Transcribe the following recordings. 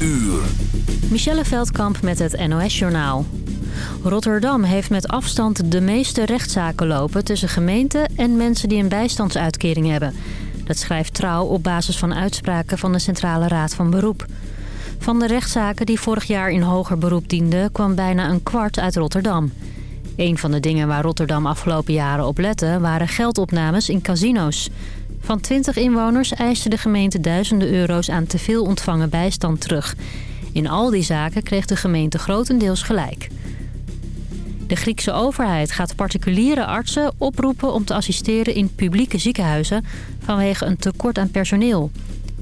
uur. Michelle Veldkamp met het NOS-journaal. Rotterdam heeft met afstand de meeste rechtszaken lopen... tussen gemeenten en mensen die een bijstandsuitkering hebben. Dat schrijft Trouw op basis van uitspraken van de Centrale Raad van Beroep. Van de rechtszaken die vorig jaar in hoger beroep dienden... kwam bijna een kwart uit Rotterdam. Een van de dingen waar Rotterdam afgelopen jaren op lette... waren geldopnames in casino's. Van 20 inwoners eiste de gemeente duizenden euro's aan te veel ontvangen bijstand terug. In al die zaken kreeg de gemeente grotendeels gelijk. De Griekse overheid gaat particuliere artsen oproepen om te assisteren in publieke ziekenhuizen vanwege een tekort aan personeel.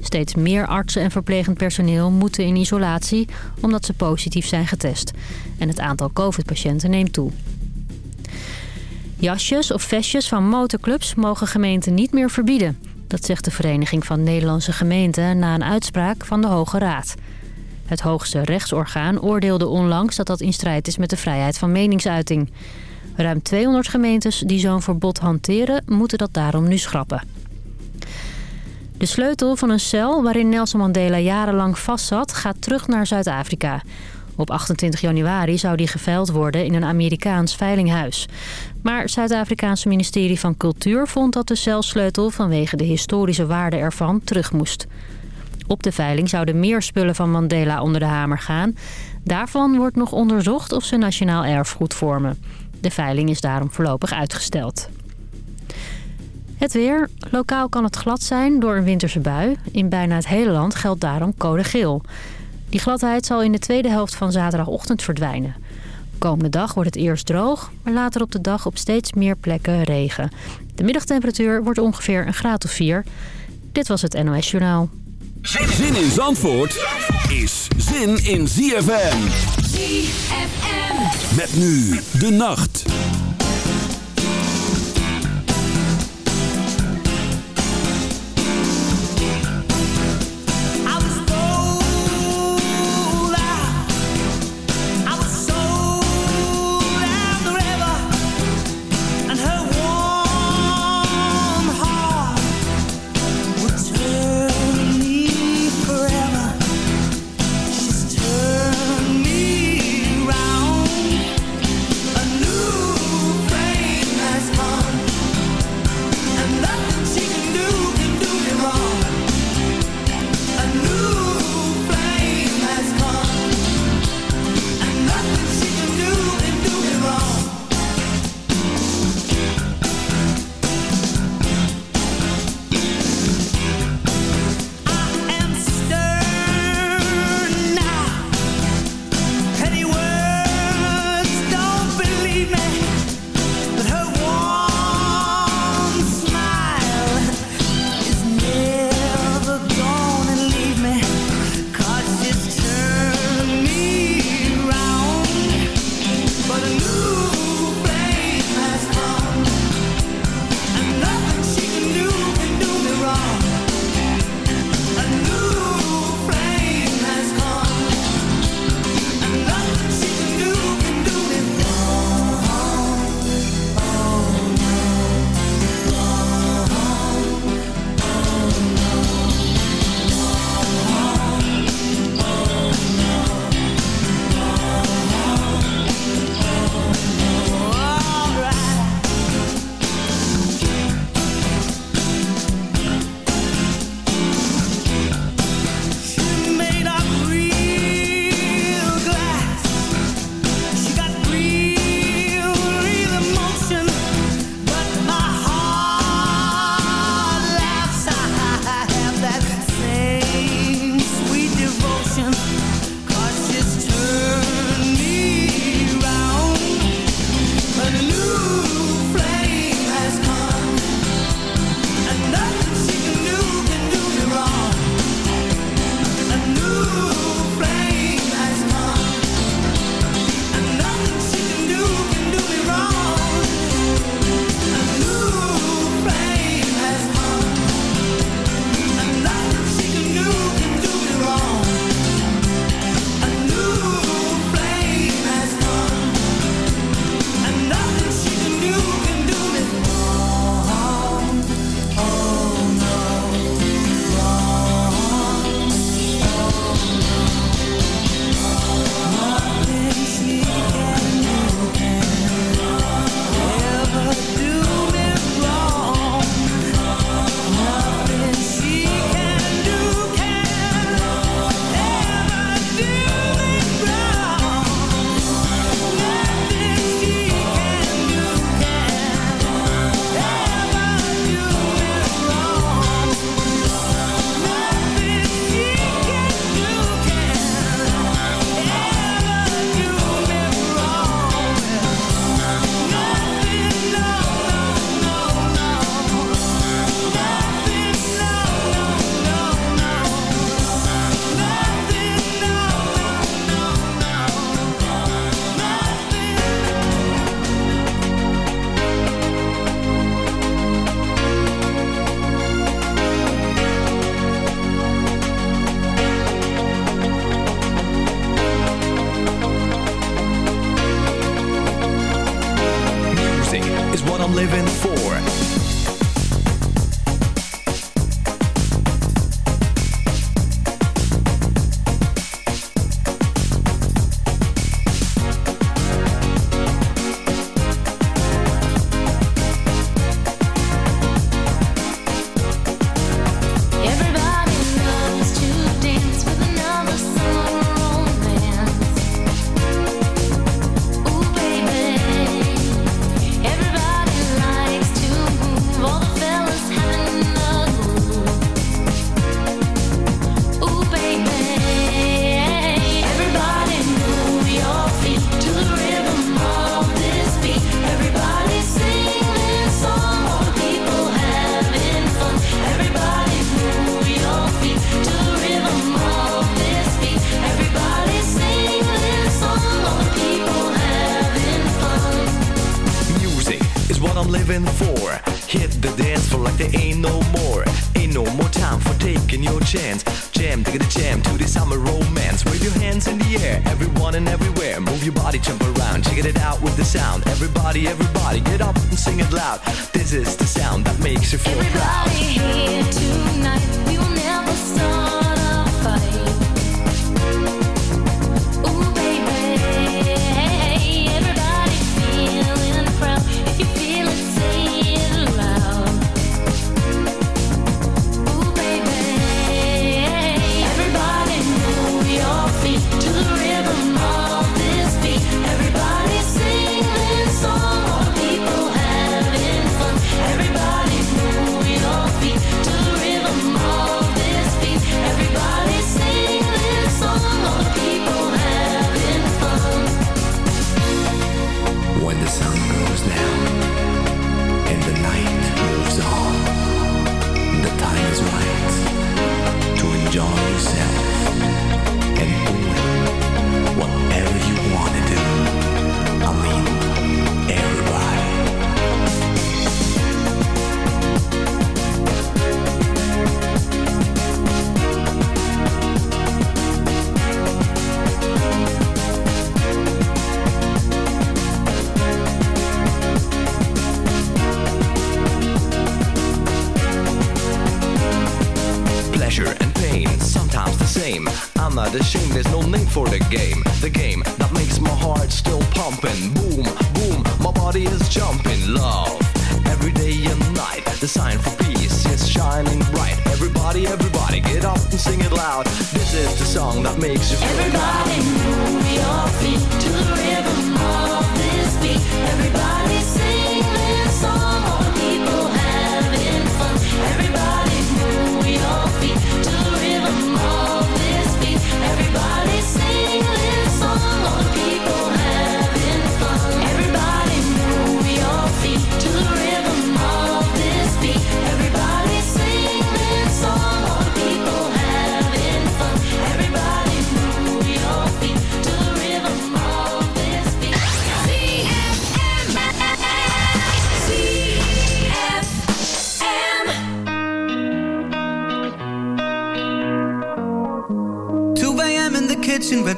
Steeds meer artsen en verplegend personeel moeten in isolatie omdat ze positief zijn getest. En het aantal covid-patiënten neemt toe. Jasjes of vestjes van motorclubs mogen gemeenten niet meer verbieden. Dat zegt de Vereniging van Nederlandse Gemeenten na een uitspraak van de Hoge Raad. Het hoogste rechtsorgaan oordeelde onlangs dat dat in strijd is met de vrijheid van meningsuiting. Ruim 200 gemeentes die zo'n verbod hanteren moeten dat daarom nu schrappen. De sleutel van een cel waarin Nelson Mandela jarenlang vastzat gaat terug naar Zuid-Afrika. Op 28 januari zou die geveild worden in een Amerikaans veilinghuis. Maar het Zuid-Afrikaanse ministerie van Cultuur vond dat de celsleutel vanwege de historische waarde ervan terug moest. Op de veiling zouden meer spullen van Mandela onder de hamer gaan. Daarvan wordt nog onderzocht of ze nationaal erfgoed vormen. De veiling is daarom voorlopig uitgesteld. Het weer. Lokaal kan het glad zijn door een winterse bui. In bijna het hele land geldt daarom code geel. Die gladheid zal in de tweede helft van zaterdagochtend verdwijnen. Komende dag wordt het eerst droog, maar later op de dag op steeds meer plekken regen. De middagtemperatuur wordt ongeveer een graad of 4. Dit was het NOS Journaal. Zin in Zandvoort is zin in ZFM. ZFM. Met nu de nacht.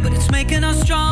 but it's making us strong.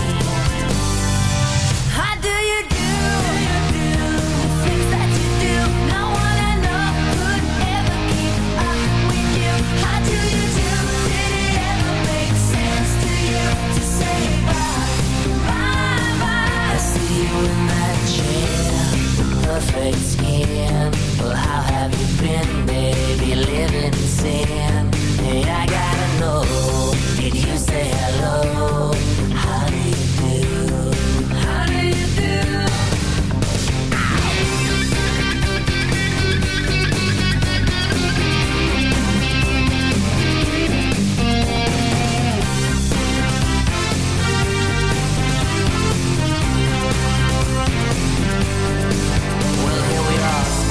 Did you say hello?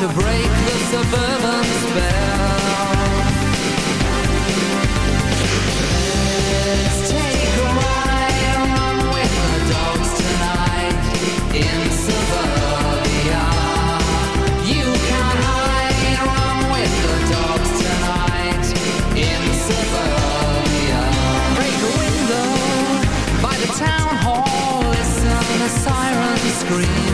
To break the suburban spell. Let's take a ride with the dogs tonight in suburbia. You can hide along with the dogs tonight in suburbia. Break a window by the town hall. Listen, a siren screams.